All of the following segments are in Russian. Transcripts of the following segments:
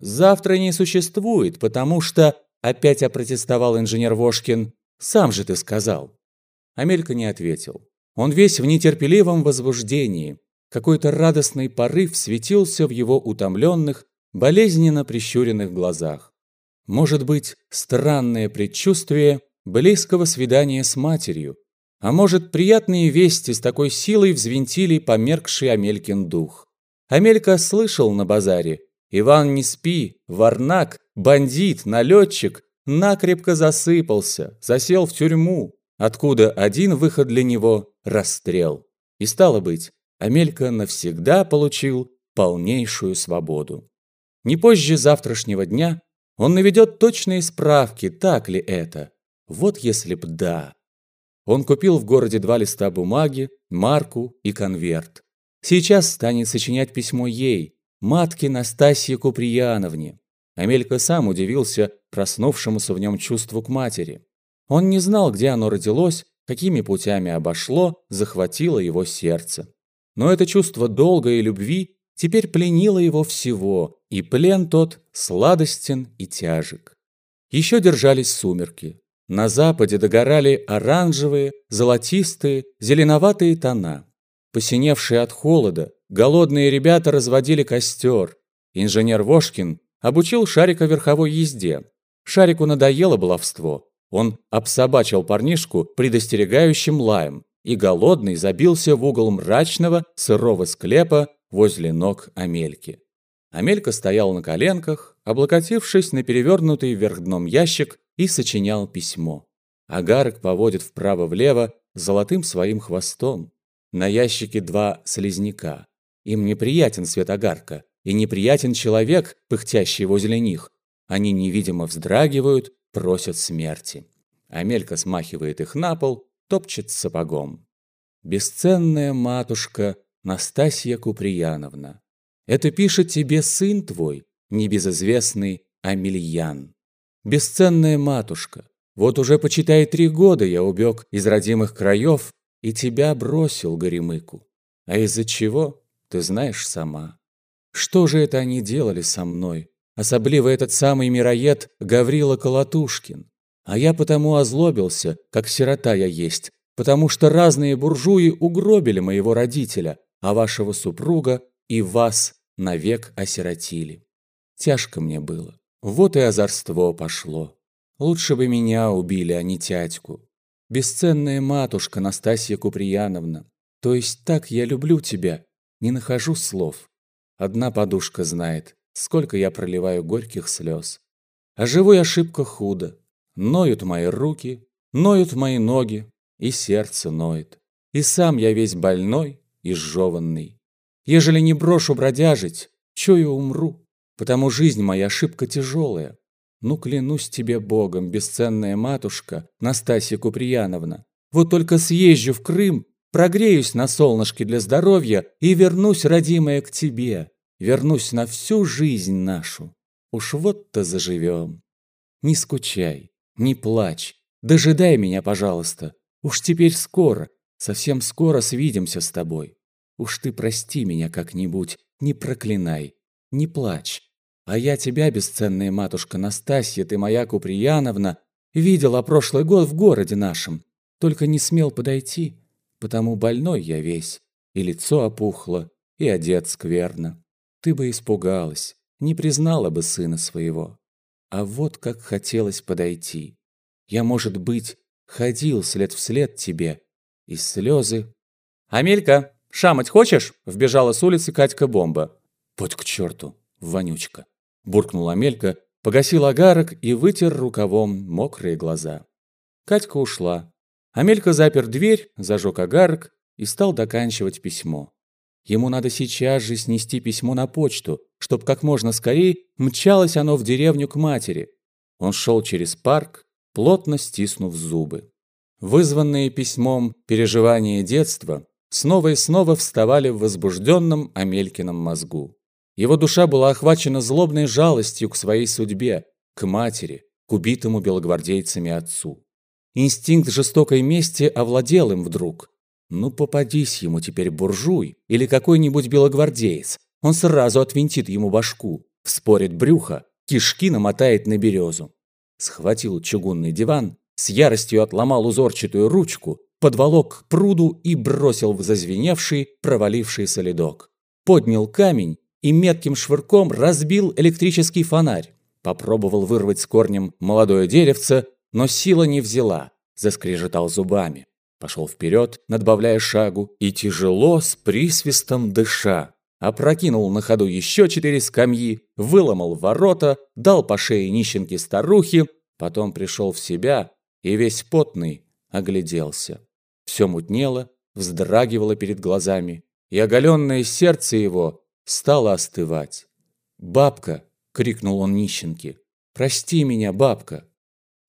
Завтра не существует, потому что, опять опротестовал инженер Вошкин, сам же ты сказал. Амелька не ответил. Он весь в нетерпеливом возбуждении. Какой-то радостный порыв светился в его утомленных, болезненно прищуренных глазах. Может быть, странное предчувствие близкого свидания с матерью, а может, приятные вести с такой силой взвинтили померкший Амелькин дух. Амелька слышал на базаре «Иван, не спи, варнак, бандит, налетчик, накрепко засыпался, засел в тюрьму, откуда один выход для него – расстрел». И стало быть, Амелька навсегда получил полнейшую свободу. Не позже завтрашнего дня он наведет точные справки, так ли это. Вот если б да. Он купил в городе два листа бумаги, марку и конверт. Сейчас станет сочинять письмо ей, матке Настасье Куприяновне. Амелька сам удивился проснувшемуся в нем чувству к матери. Он не знал, где оно родилось, какими путями обошло, захватило его сердце. Но это чувство долга и любви теперь пленило его всего, и плен тот сладостен и тяжек. Еще держались сумерки. На западе догорали оранжевые, золотистые, зеленоватые тона. Посиневшие от холода, голодные ребята разводили костер. Инженер Вошкин обучил Шарика верховой езде. Шарику надоело баловство. Он обсобачил парнишку предостерегающим лаем, и голодный забился в угол мрачного, сырого склепа возле ног Амельки. Амелька стоял на коленках, облокотившись на перевернутый вверх дном ящик и сочинял письмо. Агарок поводит вправо-влево золотым своим хвостом. На ящике два слизняка. Им неприятен свет агарка, и неприятен человек, пыхтящий возле них. Они невидимо вздрагивают, просят смерти. Амелька смахивает их на пол, топчет сапогом. «Бесценная матушка Настасья Куприяновна, это пишет тебе сын твой, небезызвестный Амельян. Бесценная матушка, вот уже почитай три года я убег из родимых краев и тебя бросил, Горемыку. А из-за чего, ты знаешь сама. Что же это они делали со мной? Особливо этот самый мироед Гаврила Колотушкин. А я потому озлобился, как сирота я есть, потому что разные буржуи угробили моего родителя, а вашего супруга и вас навек осиротили. Тяжко мне было. Вот и озорство пошло. Лучше бы меня убили, а не тятьку. Бесценная матушка Настасья Куприяновна. То есть так я люблю тебя. Не нахожу слов. Одна подушка знает, сколько я проливаю горьких слез. А живу я шибко худо. Ноют мои руки, ноют мои ноги, и сердце ноет. И сам я весь больной и сжеванный. Ежели не брошу бродяжить, чую умру потому жизнь моя ошибка тяжелая. Ну, клянусь тебе Богом, бесценная матушка, Настасья Куприяновна, вот только съезжу в Крым, прогреюсь на солнышке для здоровья и вернусь, родимая, к тебе, вернусь на всю жизнь нашу. Уж вот-то заживем. Не скучай, не плачь, дожидай меня, пожалуйста. Уж теперь скоро, совсем скоро свидимся с тобой. Уж ты прости меня как-нибудь, не проклинай, не плачь. А я тебя, бесценная матушка Настасья, ты моя Куприяновна, видела прошлый год в городе нашем. Только не смел подойти, потому больной я весь. И лицо опухло, и одет скверно. Ты бы испугалась, не признала бы сына своего. А вот как хотелось подойти. Я, может быть, ходил след вслед тебе, и слезы... «Амелька, шамать хочешь?» – вбежала с улицы Катька Бомба. «Подь к черту, вонючка!» буркнула Амелька, погасил агарок и вытер рукавом мокрые глаза. Катька ушла. Амелька запер дверь, зажег агарок и стал доканчивать письмо. Ему надо сейчас же снести письмо на почту, чтоб как можно скорее мчалось оно в деревню к матери. Он шел через парк, плотно стиснув зубы. Вызванные письмом переживания детства снова и снова вставали в возбужденном Амелькином мозгу. Его душа была охвачена злобной жалостью к своей судьбе, к матери, к убитому белогвардейцами отцу. Инстинкт жестокой мести овладел им вдруг. Ну попадись ему теперь буржуй или какой-нибудь белогвардеец, он сразу отвинтит ему башку, вспорит брюхо, кишки намотает на березу. Схватил чугунный диван, с яростью отломал узорчатую ручку, подволок к пруду и бросил в зазвеневший, провалившийся ледок. Поднял камень и метким швырком разбил электрический фонарь. Попробовал вырвать с корнем молодое деревце, но сила не взяла, заскрежетал зубами. Пошел вперед, надбавляя шагу, и тяжело, с присвистом дыша. Опрокинул на ходу еще четыре скамьи, выломал ворота, дал по шее нищенке старухи, потом пришел в себя и весь потный огляделся. Все мутнело, вздрагивало перед глазами, и оголенное сердце его стало остывать. «Бабка!» — крикнул он нищенке. «Прости меня, бабка!»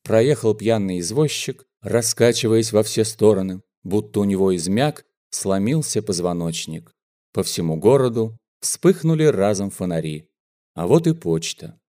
Проехал пьяный извозчик, раскачиваясь во все стороны, будто у него измяк, сломился позвоночник. По всему городу вспыхнули разом фонари. А вот и почта.